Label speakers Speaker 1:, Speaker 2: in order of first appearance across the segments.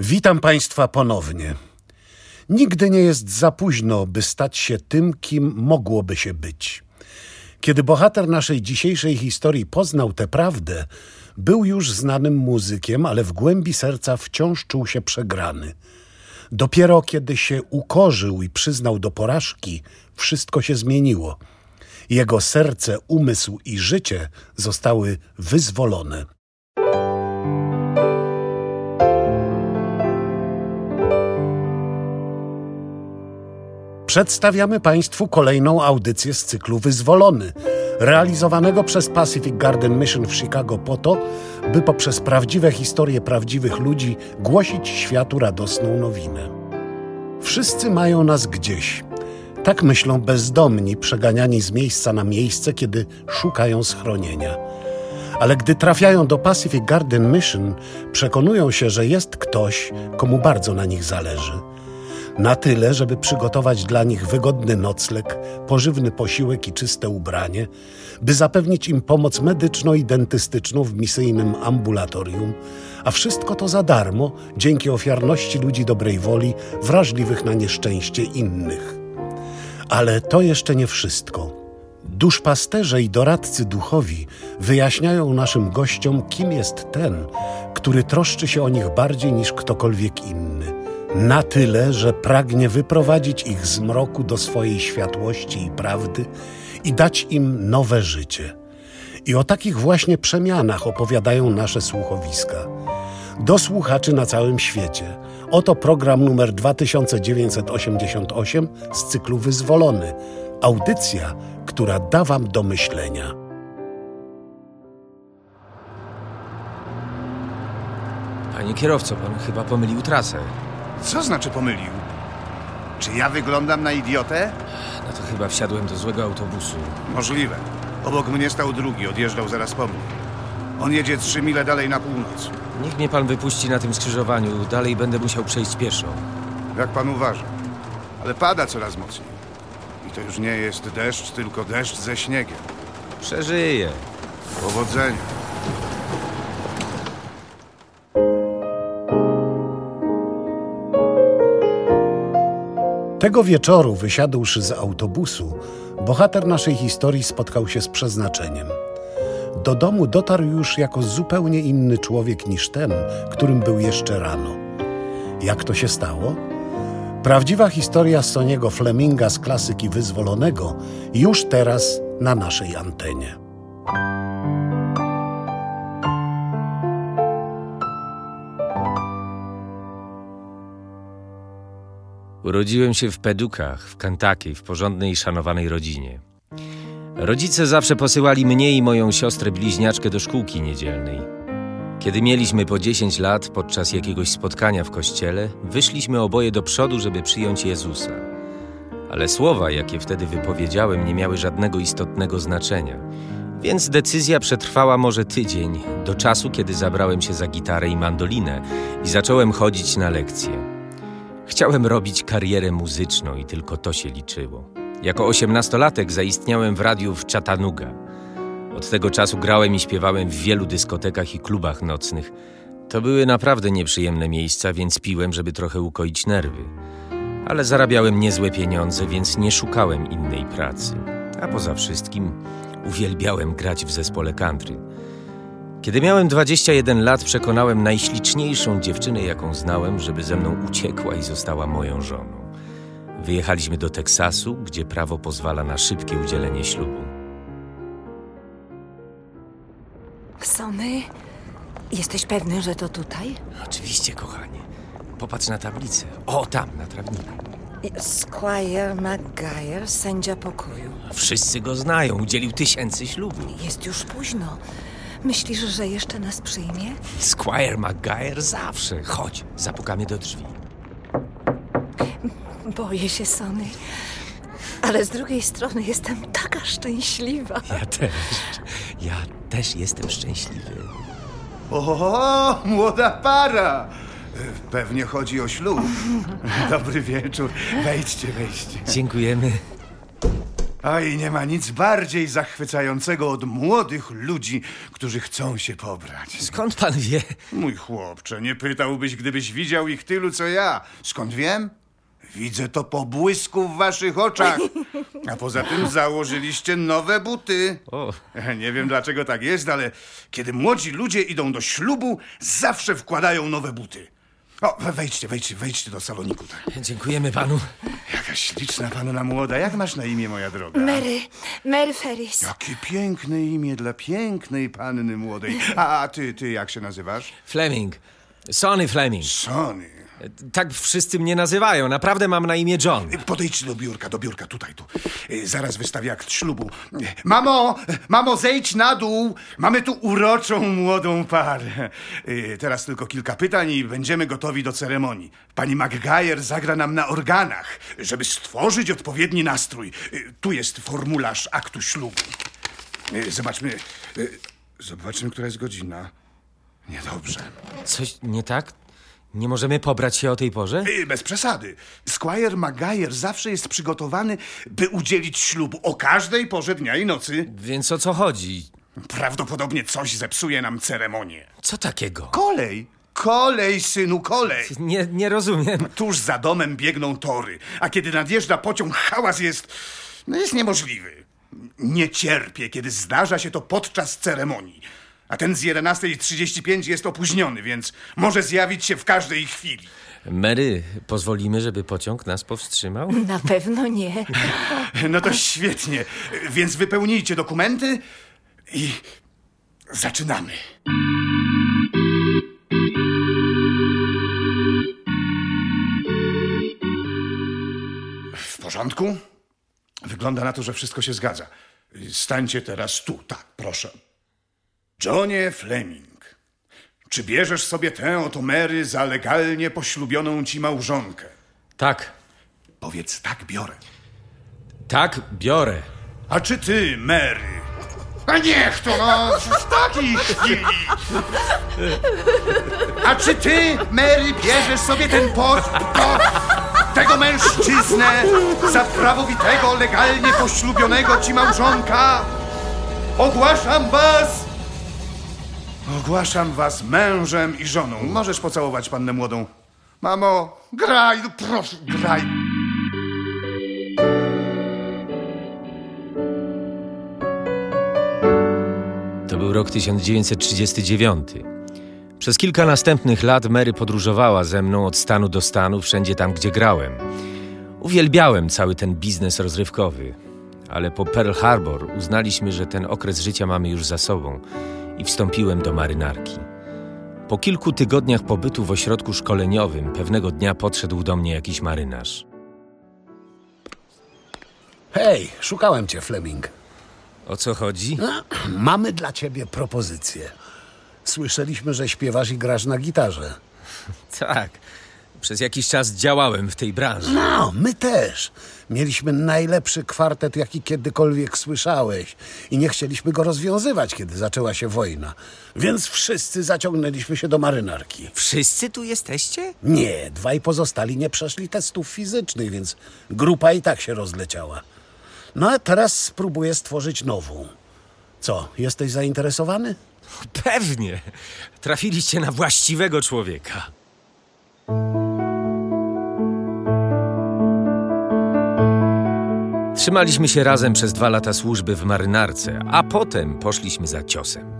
Speaker 1: Witam Państwa ponownie. Nigdy nie jest za późno, by stać się tym, kim mogłoby się być. Kiedy bohater naszej dzisiejszej historii poznał tę prawdę, był już znanym muzykiem, ale w głębi serca wciąż czuł się przegrany. Dopiero kiedy się ukorzył i przyznał do porażki, wszystko się zmieniło. Jego serce, umysł i życie zostały wyzwolone. Przedstawiamy Państwu kolejną audycję z cyklu Wyzwolony, realizowanego przez Pacific Garden Mission w Chicago po to, by poprzez prawdziwe historie prawdziwych ludzi głosić światu radosną nowinę. Wszyscy mają nas gdzieś. Tak myślą bezdomni, przeganiani z miejsca na miejsce, kiedy szukają schronienia. Ale gdy trafiają do Pacific Garden Mission, przekonują się, że jest ktoś, komu bardzo na nich zależy – na tyle, żeby przygotować dla nich wygodny nocleg, pożywny posiłek i czyste ubranie, by zapewnić im pomoc medyczną i dentystyczną w misyjnym ambulatorium, a wszystko to za darmo dzięki ofiarności ludzi dobrej woli, wrażliwych na nieszczęście innych. Ale to jeszcze nie wszystko. Duszpasterze i doradcy duchowi wyjaśniają naszym gościom, kim jest ten, który troszczy się o nich bardziej niż ktokolwiek inny na tyle, że pragnie wyprowadzić ich z mroku do swojej światłości i prawdy i dać im nowe życie. I o takich właśnie przemianach opowiadają nasze słuchowiska. Do słuchaczy na całym świecie. Oto program numer 2988 z cyklu Wyzwolony. Audycja, która da Wam do myślenia.
Speaker 2: Panie kierowco, pan chyba pomylił trasę.
Speaker 3: Co znaczy pomylił? Czy ja wyglądam na idiotę?
Speaker 2: No to chyba wsiadłem do złego autobusu.
Speaker 3: Możliwe. Obok mnie stał drugi, odjeżdżał zaraz po mnie. On jedzie trzy mile dalej na północ.
Speaker 2: Niech mnie pan wypuści na tym skrzyżowaniu. Dalej będę musiał przejść pieszo.
Speaker 3: Jak pan uważa. Ale pada coraz mocniej. I to już nie jest deszcz, tylko deszcz ze śniegiem.
Speaker 2: Przeżyję.
Speaker 3: Powodzenia.
Speaker 1: Tego wieczoru, wysiadłszy z autobusu, bohater naszej historii spotkał się z przeznaczeniem. Do domu dotarł już jako zupełnie inny człowiek niż ten, którym był jeszcze rano. Jak to się stało? Prawdziwa historia Soniego Fleminga z klasyki wyzwolonego już teraz na naszej antenie.
Speaker 2: Urodziłem się w Pedukach, w Kentucky, w porządnej i szanowanej rodzinie. Rodzice zawsze posyłali mnie i moją siostrę bliźniaczkę do szkółki niedzielnej. Kiedy mieliśmy po 10 lat, podczas jakiegoś spotkania w kościele, wyszliśmy oboje do przodu, żeby przyjąć Jezusa. Ale słowa, jakie wtedy wypowiedziałem, nie miały żadnego istotnego znaczenia. Więc decyzja przetrwała może tydzień, do czasu, kiedy zabrałem się za gitarę i mandolinę i zacząłem chodzić na lekcje. Chciałem robić karierę muzyczną i tylko to się liczyło. Jako osiemnastolatek zaistniałem w radiu w Chattanooga. Od tego czasu grałem i śpiewałem w wielu dyskotekach i klubach nocnych. To były naprawdę nieprzyjemne miejsca, więc piłem, żeby trochę ukoić nerwy. Ale zarabiałem niezłe pieniądze, więc nie szukałem innej pracy. A poza wszystkim uwielbiałem grać w zespole country. Kiedy miałem 21 lat, przekonałem najśliczniejszą dziewczynę, jaką znałem, żeby ze mną uciekła i została moją żoną. Wyjechaliśmy do Teksasu, gdzie prawo pozwala na szybkie udzielenie ślubu.
Speaker 4: Sony, jesteś pewny, że to tutaj?
Speaker 2: Oczywiście, kochanie. Popatrz na tablicę. O, tam, na trawniku.
Speaker 4: Squire McGuire, sędzia pokoju.
Speaker 2: Wszyscy go znają, udzielił tysięcy ślubów.
Speaker 4: Jest już późno. Myślisz, że jeszcze nas przyjmie?
Speaker 2: Squire McGuire zawsze. Chodź, zapukamy do drzwi.
Speaker 4: Boję się, Sony. Ale z drugiej strony jestem taka szczęśliwa.
Speaker 2: Ja też. Ja też jestem szczęśliwy.
Speaker 3: O, młoda para! Pewnie chodzi o ślub. Dobry wieczór. Wejdźcie, wejdźcie.
Speaker 2: Dziękujemy.
Speaker 3: Oj, nie ma nic bardziej zachwycającego od młodych ludzi, którzy chcą się pobrać.
Speaker 2: Skąd pan wie?
Speaker 3: Mój chłopcze, nie pytałbyś, gdybyś widział ich tylu, co ja. Skąd wiem? Widzę to po błysku w waszych oczach. A poza tym założyliście nowe buty.
Speaker 2: O,
Speaker 3: Nie wiem dlaczego tak jest, ale kiedy młodzi ludzie idą do ślubu, zawsze wkładają nowe buty. O, we- wejdźcie, wejdźcie, wejdźcie do saloniku. Tak.
Speaker 2: dziękujemy panu.
Speaker 3: Jaka śliczna panna młoda. Jak masz na imię, moja droga?
Speaker 4: Mary, Mary Ferris.
Speaker 3: Jakie piękne imię dla pięknej panny młodej. A, a ty, ty jak się nazywasz?
Speaker 2: Fleming. Sonny Fleming.
Speaker 3: Sony.
Speaker 2: Tak wszyscy mnie nazywają. Naprawdę mam na imię John.
Speaker 3: Podejdź do biurka, do biurka, tutaj, tu. Y, Zaraz wystawię akt ślubu. Y, Mamo, mamo, zejdź na dół. Mamy tu uroczą młodą parę. Y, Teraz tylko kilka pytań i będziemy gotowi do ceremonii. Pani McGuire zagra nam na organach, żeby stworzyć odpowiedni nastrój. Tu jest formularz aktu ślubu. Zobaczmy, zobaczmy, która jest godzina. Niedobrze.
Speaker 2: Coś nie tak? Nie możemy pobrać się o tej porze?
Speaker 3: Bez przesady. Squire Maguire zawsze jest przygotowany, by udzielić ślubu o każdej porze dnia i nocy.
Speaker 2: Więc o co chodzi?
Speaker 3: Prawdopodobnie coś zepsuje nam ceremonię.
Speaker 2: Co takiego?
Speaker 3: Kolej! Kolej, synu, kolej!
Speaker 2: Nie, nie rozumiem.
Speaker 3: Tuż za domem biegną tory, a kiedy nadjeżdża pociąg, hałas jest... No jest niemożliwy. Nie cierpię, kiedy zdarza się to podczas ceremonii. A ten z 11.35 jest opóźniony, więc może zjawić się w każdej chwili.
Speaker 2: Mary, pozwolimy, żeby pociąg nas powstrzymał?
Speaker 4: Na pewno nie.
Speaker 3: No to świetnie. Więc wypełnijcie dokumenty i zaczynamy. W porządku? Wygląda na to, że wszystko się zgadza. Stańcie teraz tu, tak, proszę. Johnie Fleming, czy bierzesz sobie tę oto Mary za legalnie poślubioną ci małżonkę?
Speaker 2: Tak,
Speaker 3: Powiedz tak, biorę.
Speaker 2: tak, biorę.
Speaker 3: A czy ty, Mary? A niech to, no, w takiej chwili. A czy ty, Mary, bierzesz sobie ten post, to, tego mężczyznę za prawowitego, legalnie poślubionego ci małżonka? Ogłaszam was! Ogłaszam was mężem i żoną. Możesz pocałować pannę młodą. Mamo, graj, no proszę, graj.
Speaker 2: To był rok 1939. Przez kilka następnych lat Mary podróżowała ze mną od stanu do stanu, wszędzie tam, gdzie grałem. Uwielbiałem cały ten biznes rozrywkowy, ale po Pearl Harbor uznaliśmy, że ten okres życia mamy już za sobą i wstąpiłem do marynarki. Po kilku tygodniach pobytu w ośrodku szkoleniowym pewnego dnia podszedł do mnie jakiś marynarz.
Speaker 1: Hej, szukałem cię, Fleming.
Speaker 2: O co chodzi?
Speaker 1: Mamy dla ciebie propozycję. Słyszeliśmy, że śpiewasz i grasz na gitarze.
Speaker 2: Tak. Przez jakiś czas działałem w tej branży.
Speaker 1: No, my też. Mieliśmy najlepszy kwartet, jaki kiedykolwiek słyszałeś. I nie chcieliśmy go rozwiązywać, kiedy zaczęła się wojna. Więc wszyscy zaciągnęliśmy się do marynarki.
Speaker 2: Wszyscy tu jesteście?
Speaker 1: Nie, dwaj pozostali nie przeszli testów fizycznych, więc grupa i tak się rozleciała. No a teraz spróbuję stworzyć nową. Co, jesteś zainteresowany?
Speaker 2: Pewnie. Trafiliście na właściwego człowieka. Trzymaliśmy się razem przez dwa lata służby w marynarce, a potem poszliśmy za ciosem.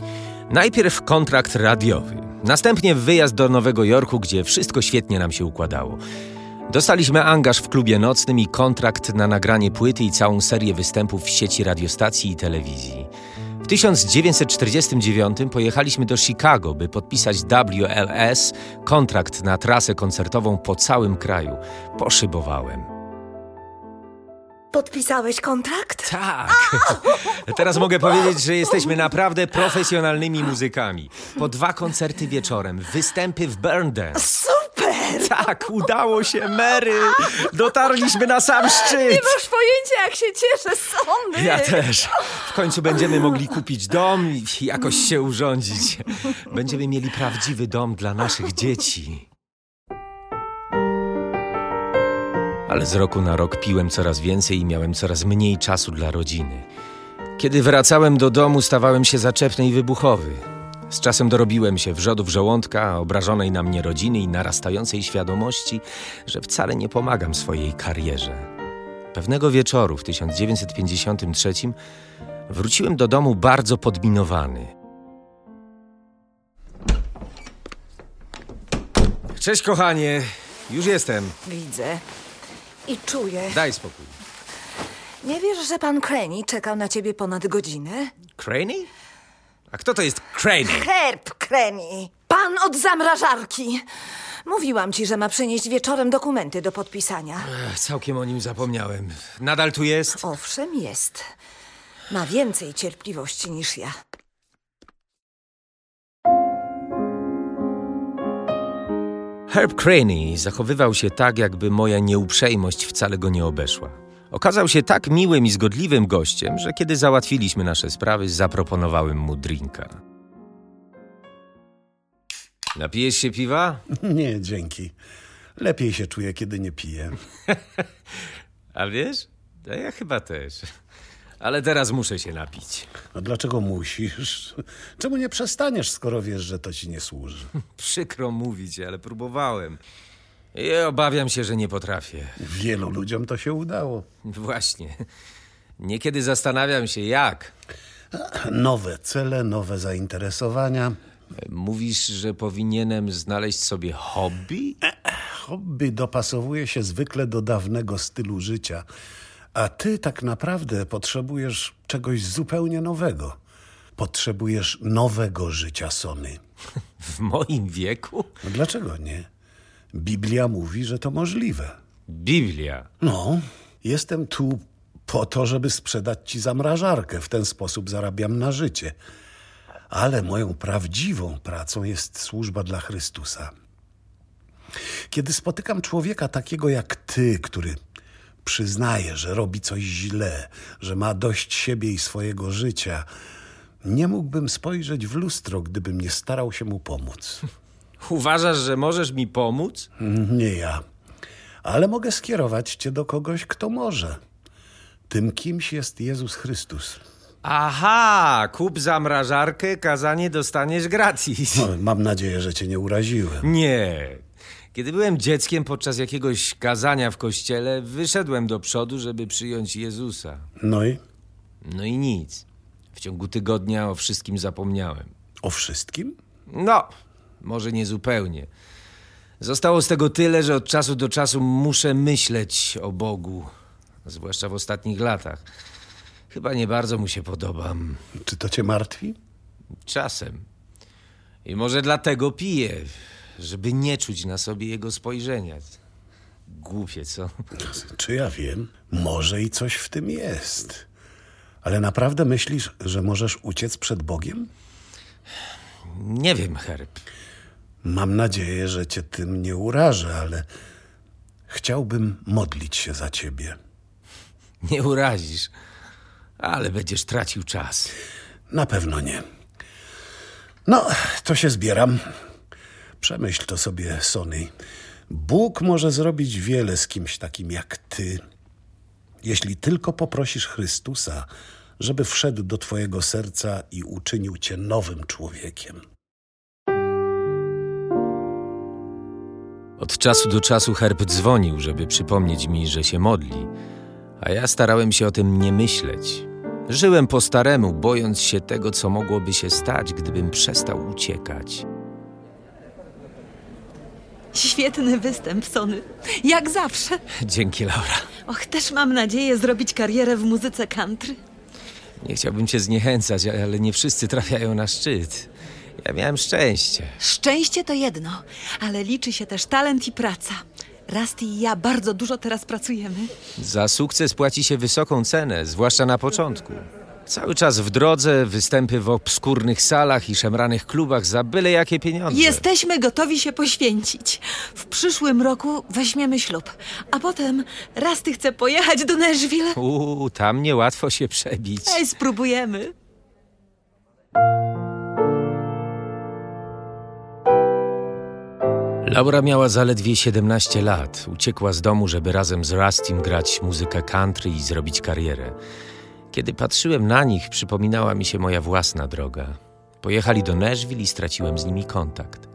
Speaker 2: Najpierw kontrakt radiowy, następnie wyjazd do Nowego Jorku, gdzie wszystko świetnie nam się układało. Dostaliśmy angaż w klubie nocnym i kontrakt na nagranie płyty i całą serię występów w sieci radiostacji i telewizji. W 1949 pojechaliśmy do Chicago, by podpisać WLS kontrakt na trasę koncertową po całym kraju. Poszybowałem.
Speaker 4: Podpisałeś kontrakt?
Speaker 2: Tak. Teraz mogę powiedzieć, że jesteśmy naprawdę profesjonalnymi muzykami. Po dwa koncerty wieczorem, występy w Burn Dance.
Speaker 4: Super!
Speaker 2: Tak, udało się, Mary! Dotarliśmy na sam szczyt!
Speaker 4: Nie masz pojęcia, jak się cieszę, sądy!
Speaker 2: Ja też. W końcu będziemy mogli kupić dom i jakoś się urządzić. Będziemy mieli prawdziwy dom dla naszych dzieci. Ale z roku na rok piłem coraz więcej i miałem coraz mniej czasu dla rodziny. Kiedy wracałem do domu, stawałem się zaczepny i wybuchowy. Z czasem dorobiłem się wrzodów żołądka, obrażonej na mnie rodziny i narastającej świadomości, że wcale nie pomagam swojej karierze. Pewnego wieczoru w 1953 wróciłem do domu bardzo podminowany. Cześć, kochanie. Już jestem.
Speaker 4: Widzę i czuję.
Speaker 2: Daj spokój.
Speaker 4: Nie wiesz, że pan Craney czekał na ciebie ponad godzinę?
Speaker 2: Craney? A kto to jest Craney?
Speaker 4: Herb Craney! Pan od zamrażarki! Mówiłam ci, że ma przynieść wieczorem dokumenty do podpisania.
Speaker 2: Ech, Całkiem o nim zapomniałem. Nadal tu jest?
Speaker 4: Owszem, jest. Ma więcej cierpliwości niż ja.
Speaker 2: Herb Craney zachowywał się tak, jakby moja nieuprzejmość wcale go nie obeszła. Okazał się tak miłym i zgodliwym gościem, że kiedy załatwiliśmy nasze sprawy, zaproponowałem mu drinka. Napijesz się piwa?
Speaker 1: Nie, dzięki. Lepiej się czuję, kiedy nie piję.
Speaker 2: A wiesz? Ja chyba też. Ale teraz muszę się napić.
Speaker 1: A dlaczego musisz? Czemu nie przestaniesz, skoro wiesz, że to ci nie służy?
Speaker 2: Przykro mówić, ale próbowałem. I obawiam się, że nie potrafię.
Speaker 1: Wielu ludziom to się udało.
Speaker 2: Właśnie. Niekiedy zastanawiam się, jak.
Speaker 1: Nowe cele, nowe zainteresowania.
Speaker 2: Mówisz, że powinienem znaleźć sobie hobby?
Speaker 1: Hobby dopasowuje się zwykle do dawnego stylu życia, a ty tak naprawdę potrzebujesz czegoś zupełnie nowego. Potrzebujesz nowego życia, Sony.
Speaker 2: W moim wieku?
Speaker 1: No dlaczego nie? Biblia mówi, że to możliwe.
Speaker 2: Biblia.
Speaker 1: No, jestem tu po to, żeby sprzedać ci zamrażarkę. W ten sposób zarabiam na życie. Ale moją prawdziwą pracą jest służba dla Chrystusa. Kiedy spotykam człowieka takiego jak ty, który przyznaje, że robi coś źle, że ma dość siebie i swojego życia, nie mógłbym spojrzeć w lustro, gdybym nie starał się mu pomóc.
Speaker 2: Uważasz, że możesz mi pomóc?
Speaker 1: Nie ja. Ale mogę skierować cię do kogoś, kto może. Tym kimś jest Jezus Chrystus.
Speaker 2: Aha, kup zamrażarkę, kazanie dostaniesz gratis.
Speaker 1: No, mam nadzieję, że cię nie uraziłem.
Speaker 2: Nie. Kiedy byłem dzieckiem podczas jakiegoś kazania w kościele, wyszedłem do przodu, żeby przyjąć Jezusa.
Speaker 1: No i
Speaker 2: No i nic. W ciągu tygodnia o wszystkim zapomniałem.
Speaker 1: o wszystkim?
Speaker 2: No, może nie zupełnie. Zostało z tego tyle, że od czasu do czasu muszę myśleć o Bogu, zwłaszcza w ostatnich latach. Chyba nie bardzo mu się podobam.
Speaker 1: Czy to cię martwi?
Speaker 2: Czasem. I może dlatego piję, żeby nie czuć na sobie jego spojrzenia. Głupie, co?
Speaker 1: Czy ja wiem? Może i coś w tym jest. Ale naprawdę myślisz, że możesz uciec przed Bogiem?
Speaker 2: Nie wiem, Herb.
Speaker 1: Mam nadzieję, że cię tym nie urażę, ale chciałbym modlić się za ciebie.
Speaker 2: Nie urazisz, ale będziesz tracił czas.
Speaker 1: Na pewno nie. No, to się zbieram. Przemyśl to sobie, Sony. Bóg może zrobić wiele z kimś takim jak ty, jeśli tylko poprosisz Chrystusa, żeby wszedł do twojego serca i uczynił cię nowym człowiekiem.
Speaker 2: Od czasu do czasu Herb dzwonił, żeby przypomnieć mi, że się modli, a ja starałem się o tym nie myśleć. Żyłem po staremu, bojąc się tego, co mogłoby się stać, gdybym przestał uciekać.
Speaker 5: Świetny występ, Sony. Jak zawsze.
Speaker 2: Dzięki, Laura.
Speaker 5: Och, też mam nadzieję zrobić karierę w muzyce country.
Speaker 2: Nie chciałbym cię zniechęcać, ale nie wszyscy trafiają na szczyt. Ja miałem szczęście.
Speaker 5: Szczęście to jedno, ale liczy się też talent i praca. Rusty i ja bardzo dużo teraz pracujemy.
Speaker 2: Za sukces płaci się wysoką cenę, zwłaszcza na początku. Cały czas w drodze, występy w obskurnych salach i szemranych klubach za byle jakie pieniądze.
Speaker 5: Jesteśmy gotowi się poświęcić. W przyszłym roku weźmiemy ślub, a potem Rusty chce pojechać do Nashville.
Speaker 2: Uuu, tam niełatwo się przebić.
Speaker 5: Ej, spróbujemy.
Speaker 2: Laura miała zaledwie 17 lat. Uciekła z domu, żeby razem z Rustym grać muzykę country i zrobić karierę. Kiedy patrzyłem na nich, przypominała mi się moja własna droga. Pojechali do Nashville i straciłem z nimi kontakt.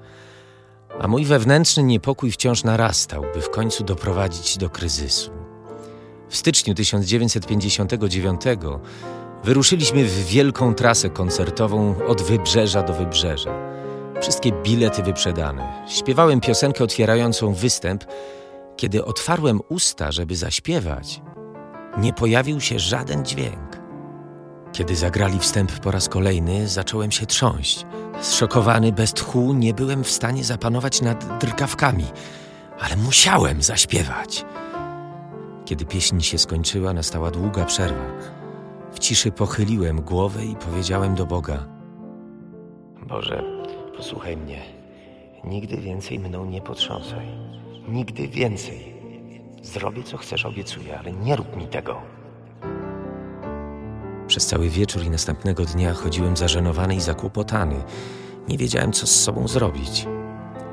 Speaker 2: A mój wewnętrzny niepokój wciąż narastał, by w końcu doprowadzić do kryzysu. W styczniu 1959 wyruszyliśmy w wielką trasę koncertową od wybrzeża do wybrzeża. Wszystkie bilety wyprzedane. Śpiewałem piosenkę otwierającą występ. Kiedy otwarłem usta, żeby zaśpiewać, nie pojawił się żaden dźwięk. Kiedy zagrali wstęp po raz kolejny, zacząłem się trząść. Zszokowany, bez tchu, nie byłem w stanie zapanować nad drgawkami, ale musiałem zaśpiewać. Kiedy pieśń się skończyła, nastała długa przerwa. W ciszy pochyliłem głowę i powiedziałem do Boga: Boże, posłuchaj mnie. Nigdy więcej mną nie potrząsaj. Nigdy więcej. Zrobię co chcesz, obiecuję, ale nie rób mi tego. Przez cały wieczór i następnego dnia chodziłem zażenowany i zakłopotany. Nie wiedziałem, co z sobą zrobić.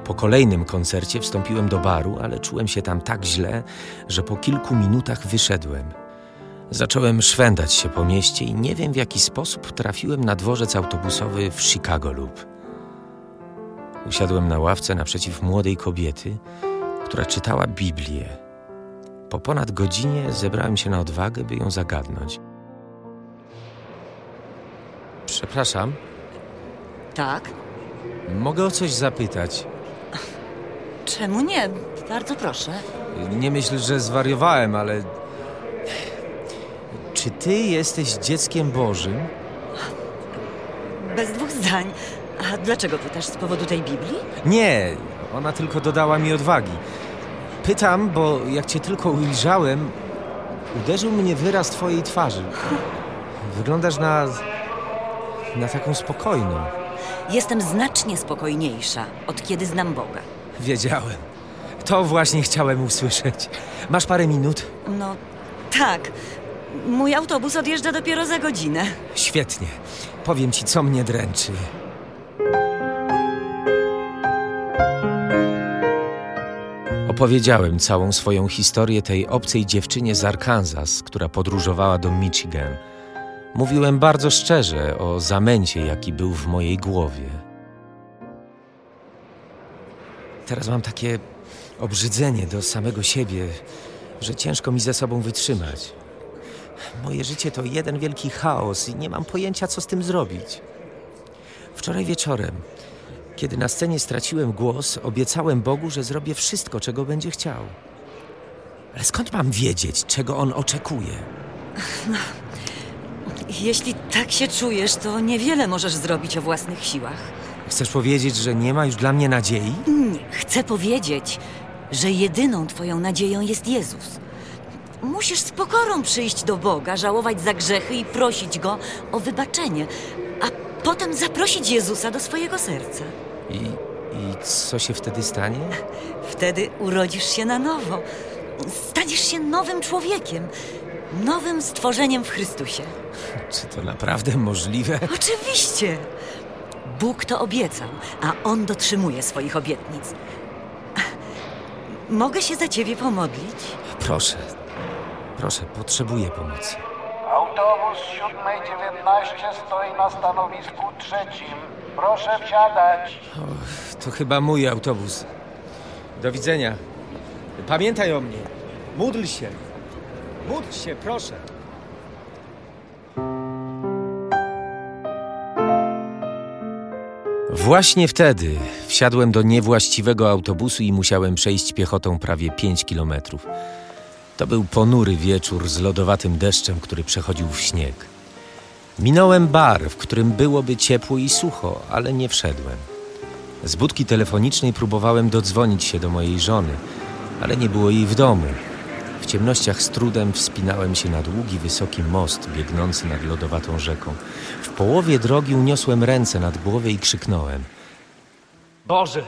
Speaker 2: Po kolejnym koncercie wstąpiłem do baru, ale czułem się tam tak źle, że po kilku minutach wyszedłem. Zacząłem szwendać się po mieście i nie wiem w jaki sposób trafiłem na dworzec autobusowy w Chicago Loop. Usiadłem na ławce naprzeciw młodej kobiety, która czytała Biblię. Po ponad godzinie zebrałem się na odwagę, by ją zagadnąć. Przepraszam,
Speaker 6: Tak?
Speaker 2: mogę o coś zapytać.
Speaker 6: Czemu nie? Bardzo proszę.
Speaker 2: Nie myśl, że zwariowałem, ale. Czy ty jesteś dzieckiem Bożym?
Speaker 6: Bez dwóch zdań. A dlaczego pytasz z powodu tej Biblii?
Speaker 2: Nie, ona tylko dodała mi odwagi. Pytam, bo jak cię tylko ujrzałem, uderzył mnie wyraz twojej twarzy. Wyglądasz na. Na taką spokojną.
Speaker 6: Jestem znacznie spokojniejsza, od kiedy znam Boga.
Speaker 2: Wiedziałem. To właśnie chciałem usłyszeć. Masz parę minut?
Speaker 6: No, tak. Mój autobus odjeżdża dopiero za godzinę.
Speaker 2: Świetnie. Powiem ci, co mnie dręczy. Opowiedziałem całą swoją historię tej obcej dziewczynie z Arkansas, która podróżowała do Michigan. Mówiłem bardzo szczerze o zamęcie, jaki był w mojej głowie. Teraz mam takie obrzydzenie do samego siebie, że ciężko mi ze sobą wytrzymać. Moje życie to jeden wielki chaos i nie mam pojęcia, co z tym zrobić. Wczoraj wieczorem, kiedy na scenie straciłem głos, obiecałem Bogu, że zrobię wszystko, czego będzie chciał. Ale skąd mam wiedzieć, czego on oczekuje?
Speaker 6: Jeśli tak się czujesz, to niewiele możesz zrobić o własnych siłach.
Speaker 2: Chcesz powiedzieć, że nie ma już dla mnie nadziei?
Speaker 6: Nie, chcę powiedzieć, że jedyną twoją nadzieją jest Jezus. Musisz z pokorą przyjść do Boga, żałować za grzechy i prosić Go o wybaczenie, a potem zaprosić Jezusa do swojego serca.
Speaker 2: I, I co się wtedy stanie?
Speaker 6: Wtedy urodzisz się na nowo. Staniesz się nowym człowiekiem, nowym stworzeniem w Chrystusie.
Speaker 2: Czy to naprawdę możliwe?
Speaker 6: Oczywiście. Bóg to obiecał, a On dotrzymuje swoich obietnic. Mogę się za ciebie pomodlić?
Speaker 2: Proszę, proszę, potrzebuję pomocy.
Speaker 7: Autobus 7.19 stoi na stanowisku trzecim. Proszę wsiadać.
Speaker 2: To chyba mój autobus. Do widzenia. Pamiętaj o mnie. Módl się. Módl się, proszę. Właśnie wtedy wsiadłem do niewłaściwego autobusu i musiałem przejść piechotą prawie 5 kilometrów. To był ponury wieczór z lodowatym deszczem, który przechodził w śnieg. Minąłem bar, w którym byłoby ciepło i sucho, ale nie wszedłem. Z budki telefonicznej próbowałem dodzwonić się do mojej żony, ale nie było jej w domu. W ciemnościach z trudem wspinałem się na długi, wysoki most biegnący nad lodowatą rzeką. W połowie drogi uniosłem ręce nad głowę i krzyknąłem.
Speaker 8: Boże,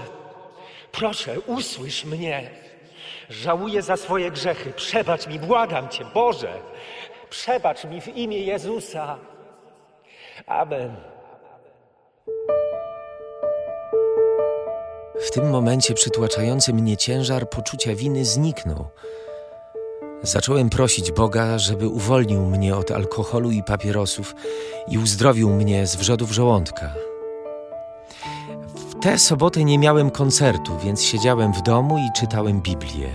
Speaker 8: proszę, usłysz mnie. Żałuję za swoje grzechy. Przebacz mi, błagam Cię, Boże. Przebacz mi w imię Jezusa. Amen.
Speaker 2: W tym momencie przytłaczający mnie ciężar poczucia winy zniknął. Zacząłem prosić Boga, żeby uwolnił mnie od alkoholu i papierosów i uzdrowił mnie z wrzodów żołądka. W tę sobotę nie miałem koncertu, więc siedziałem w domu i czytałem Biblię.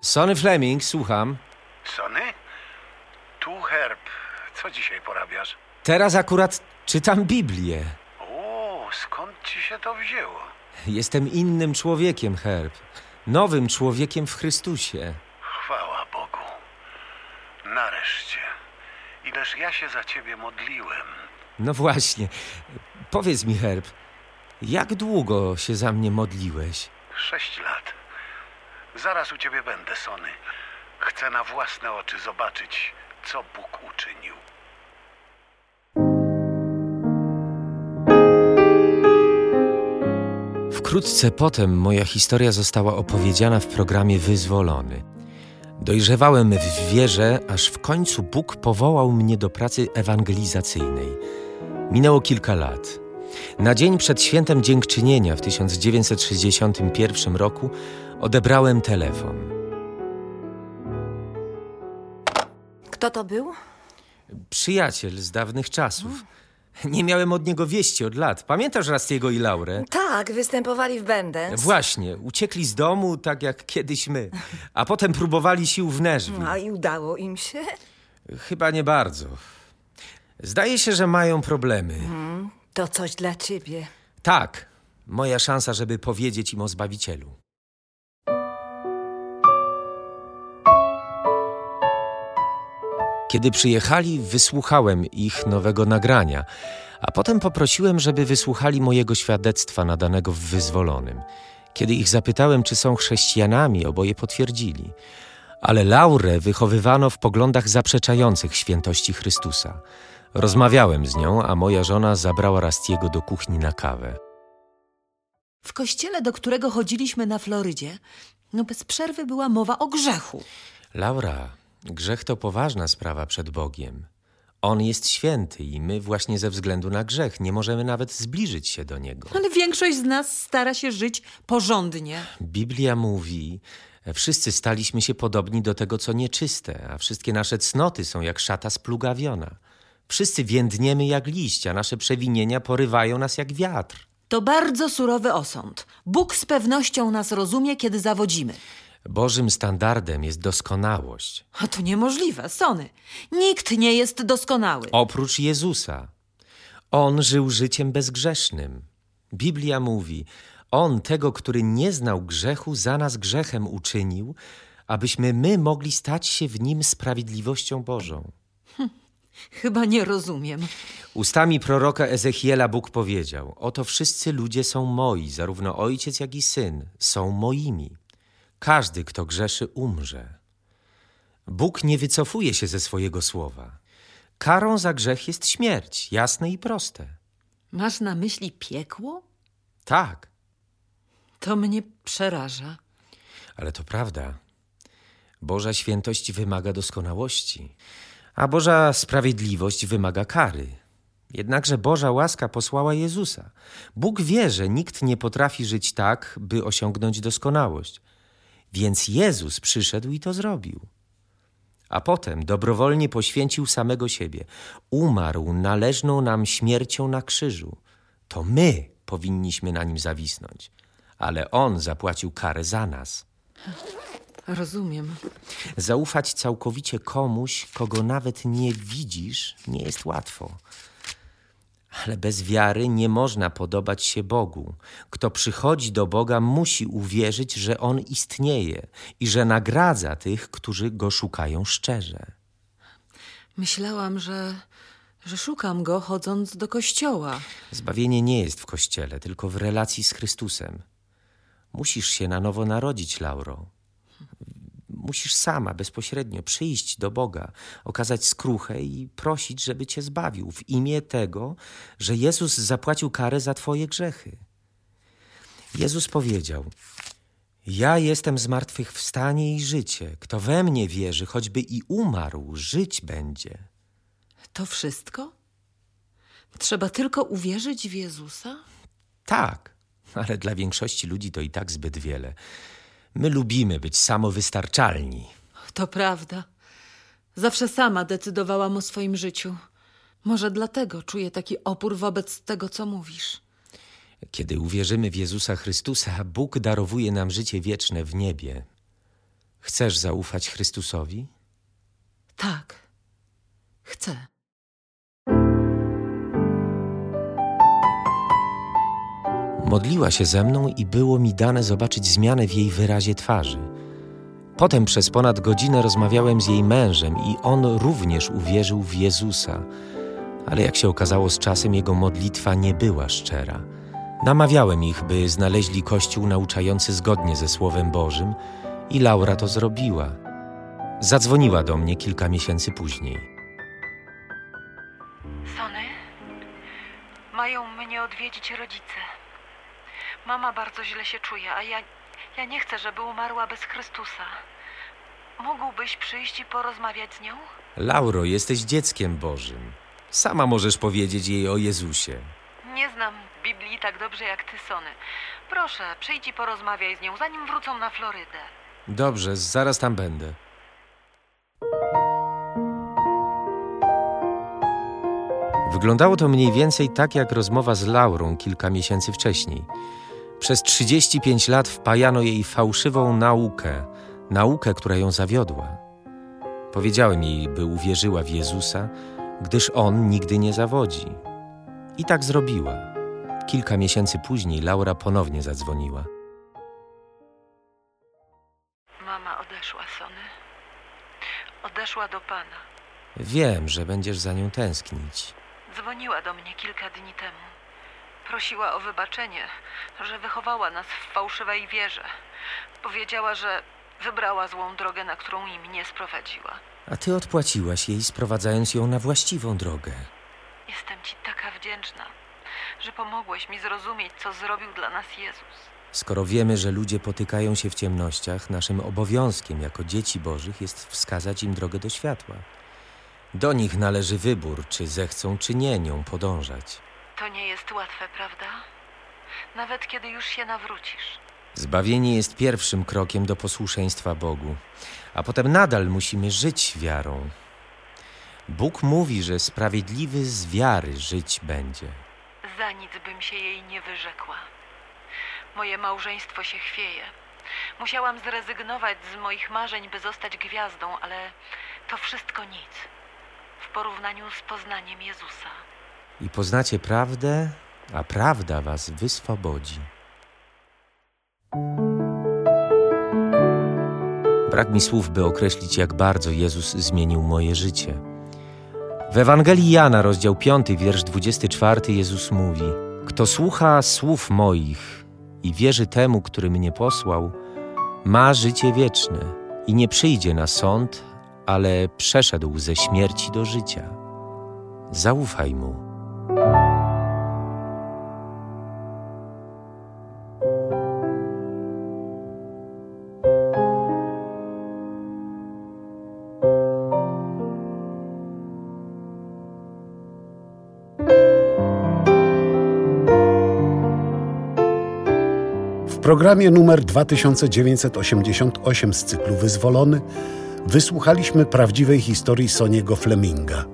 Speaker 2: Sonny Fleming, słucham.
Speaker 7: Sony? Tu Herb. Co dzisiaj porabiasz?
Speaker 2: Teraz akurat czytam Biblię.
Speaker 7: O, skąd ci się to wzięło?
Speaker 2: Jestem innym człowiekiem, Herb. Nowym człowiekiem w Chrystusie.
Speaker 7: Chwała Bogu. Nareszcie. Ileż ja się za ciebie modliłem.
Speaker 2: No właśnie. Powiedz mi, Herb, jak długo się za mnie modliłeś?
Speaker 7: Sześć lat. Zaraz u ciebie będę, Sony. Chcę na własne oczy zobaczyć, co Bóg uczynił.
Speaker 2: Wkrótce potem moja historia została opowiedziana w programie Wyzwolony. Dojrzewałem w wierze, aż w końcu Bóg powołał mnie do pracy ewangelizacyjnej. Minęło kilka lat. Na dzień przed świętem dziękczynienia w 1961 roku odebrałem telefon.
Speaker 4: Kto to był?
Speaker 2: Przyjaciel z dawnych czasów. Nie miałem od niego wieści od lat. Pamiętasz Rastiego i Laurę?
Speaker 4: Tak, występowali w Bendens.
Speaker 2: Właśnie, uciekli z domu tak jak kiedyś my, a potem próbowali sił w Nashville.
Speaker 4: A i udało im się?
Speaker 2: Chyba nie bardzo. Zdaje się, że mają problemy.
Speaker 4: To coś dla ciebie.
Speaker 2: Tak, moja szansa, żeby powiedzieć im o Zbawicielu. Kiedy przyjechali, wysłuchałem ich nowego nagrania, a potem poprosiłem, żeby wysłuchali mojego świadectwa nadanego w Wyzwolonym. Kiedy ich zapytałem, czy są chrześcijanami, oboje potwierdzili. Ale Laurę wychowywano w poglądach zaprzeczających świętości Chrystusa. Rozmawiałem z nią, a moja żona zabrała Rastiego do kuchni na kawę.
Speaker 5: W kościele, do którego chodziliśmy na Florydzie, no bez przerwy była mowa o grzechu.
Speaker 2: Laura, grzech to poważna sprawa przed Bogiem. On jest święty i my właśnie ze względu na grzech nie możemy nawet zbliżyć się do Niego.
Speaker 5: Ale większość z nas stara się żyć porządnie.
Speaker 2: Biblia mówi, wszyscy staliśmy się podobni do tego, co nieczyste, a wszystkie nasze cnoty są jak szata splugawiona. Wszyscy więdniemy jak liść, a nasze przewinienia porywają nas jak wiatr.
Speaker 5: To bardzo surowy osąd. Bóg z pewnością nas rozumie, kiedy zawodzimy.
Speaker 2: Bożym standardem jest doskonałość,
Speaker 5: A to niemożliwe, Sony. Nikt nie jest doskonały.
Speaker 2: oprócz Jezusa. On żył życiem bezgrzesznym. Biblia mówi: On tego, który nie znał grzechu, za nas grzechem uczynił, abyśmy my mogli stać się w nim sprawiedliwością Bożą.
Speaker 5: Chyba nie rozumiem.
Speaker 2: Ustami proroka Ezechiela Bóg powiedział: Oto wszyscy ludzie są moi, zarówno ojciec, jak i syn, są moimi. Każdy, kto grzeszy, umrze. Bóg nie wycofuje się ze swojego słowa. Karą za grzech jest śmierć, jasne i proste.
Speaker 5: Masz na myśli piekło?
Speaker 2: Tak,
Speaker 5: To mnie przeraża.
Speaker 2: ale to prawda. Boża świętość wymaga doskonałości, a Boża sprawiedliwość wymaga kary. Jednakże Boża łaska posłała Jezusa. Bóg wie, że nikt nie potrafi żyć tak, by osiągnąć doskonałość. Więc Jezus przyszedł i to zrobił. A potem dobrowolnie poświęcił samego siebie. Umarł należną nam śmiercią na krzyżu. To my powinniśmy na nim zawisnąć, ale On zapłacił karę za nas.
Speaker 5: Rozumiem.
Speaker 2: Zaufać całkowicie komuś, kogo nawet nie widzisz, nie jest łatwo. Ale bez wiary nie można podobać się Bogu. Kto przychodzi do Boga, musi uwierzyć, że On istnieje i że nagradza tych, którzy go szukają szczerze.
Speaker 5: Myślałam, że, że szukam go chodząc do kościoła.
Speaker 2: Zbawienie nie jest w kościele, tylko w relacji z Chrystusem. Musisz się na nowo narodzić, Lauro. Musisz sama bezpośrednio przyjść do Boga, okazać skruchę i prosić, żeby cię zbawił w imię tego, że Jezus zapłacił karę za twoje grzechy. Jezus powiedział: Ja jestem zmartwychwstanie i życie. Kto we mnie wierzy, choćby i umarł, żyć będzie.
Speaker 5: To wszystko? Trzeba tylko uwierzyć w Jezusa?
Speaker 2: Tak, ale dla większości ludzi to i tak zbyt wiele. My lubimy być samowystarczalni.
Speaker 5: To prawda. Zawsze sama decydowałam o swoim życiu. Może dlatego czuję taki opór wobec tego, co mówisz.
Speaker 2: Kiedy uwierzymy w Jezusa Chrystusa, Bóg darowuje nam życie wieczne w niebie. Chcesz zaufać Chrystusowi?
Speaker 5: Tak. Chcę.
Speaker 2: Modliła się ze mną i było mi dane zobaczyć zmianę w jej wyrazie twarzy. Potem przez ponad godzinę rozmawiałem z jej mężem i on również uwierzył w Jezusa, ale jak się okazało z czasem jego modlitwa nie była szczera. Namawiałem ich, by znaleźli kościół nauczający zgodnie ze Słowem Bożym i Laura to zrobiła. Zadzwoniła do mnie kilka miesięcy później.
Speaker 5: Sony, mają mnie odwiedzić rodzice. Mama bardzo źle się czuje, a ja, ja nie chcę, żeby umarła bez Chrystusa. Mógłbyś przyjść i porozmawiać z nią?
Speaker 2: Lauro, jesteś dzieckiem Bożym. Sama możesz powiedzieć jej o Jezusie.
Speaker 5: Nie znam Biblii tak dobrze jak ty, Sony. Proszę, przyjdź i porozmawiaj z nią, zanim wrócą na Florydę.
Speaker 2: Dobrze, zaraz tam będę. Wyglądało to mniej więcej tak jak rozmowa z Laurą kilka miesięcy wcześniej. Przez 35 lat wpajano jej fałszywą naukę, naukę, która ją zawiodła. Powiedziałem jej, by uwierzyła w Jezusa, gdyż on nigdy nie zawodzi. I tak zrobiła. Kilka miesięcy później Laura ponownie zadzwoniła.
Speaker 5: Mama odeszła, Sony. Odeszła do pana.
Speaker 2: Wiem, że będziesz za nią tęsknić.
Speaker 5: Dzwoniła do mnie kilka dni temu. Prosiła o wybaczenie, że wychowała nas w fałszywej wierze. Powiedziała, że wybrała złą drogę, na którą im nie sprowadziła.
Speaker 2: A ty odpłaciłaś jej, sprowadzając ją na właściwą drogę.
Speaker 5: Jestem ci taka wdzięczna, że pomogłeś mi zrozumieć, co zrobił dla nas Jezus.
Speaker 2: Skoro wiemy, że ludzie potykają się w ciemnościach, naszym obowiązkiem jako dzieci Bożych jest wskazać im drogę do światła. Do nich należy wybór, czy zechcą, czy nie nią podążać.
Speaker 5: To nie jest łatwe, prawda? Nawet kiedy już się nawrócisz.
Speaker 2: Zbawienie jest pierwszym krokiem do posłuszeństwa Bogu, a potem nadal musimy żyć wiarą. Bóg mówi, że sprawiedliwy z wiary żyć będzie.
Speaker 5: Za nic bym się jej nie wyrzekła. Moje małżeństwo się chwieje. Musiałam zrezygnować z moich marzeń, by zostać gwiazdą, ale to wszystko nic w porównaniu z poznaniem Jezusa.
Speaker 2: I poznacie prawdę, a prawda was wyswobodzi. Brak mi słów, by określić, jak bardzo Jezus zmienił moje życie. W Ewangelii Jana, rozdział 5, wiersz 24, Jezus mówi: Kto słucha słów moich i wierzy temu, który mnie posłał, ma życie wieczne i nie przyjdzie na sąd, ale przeszedł ze śmierci do życia. Zaufaj mu.
Speaker 1: W programie numer 2988 z cyklu Wyzwolony wysłuchaliśmy prawdziwej historii Soniego Fleminga.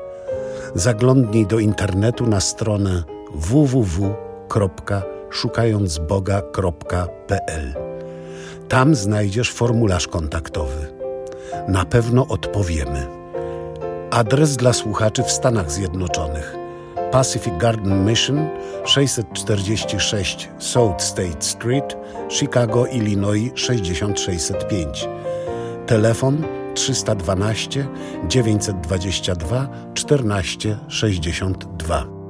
Speaker 1: Zaglądnij do internetu na stronę www.szukającboga.pl. Tam znajdziesz formularz kontaktowy. Na pewno odpowiemy. Adres dla słuchaczy w Stanach Zjednoczonych. Pacific Garden Mission 646 South State Street, Chicago, Illinois 6605. Telefon 312 922 1462.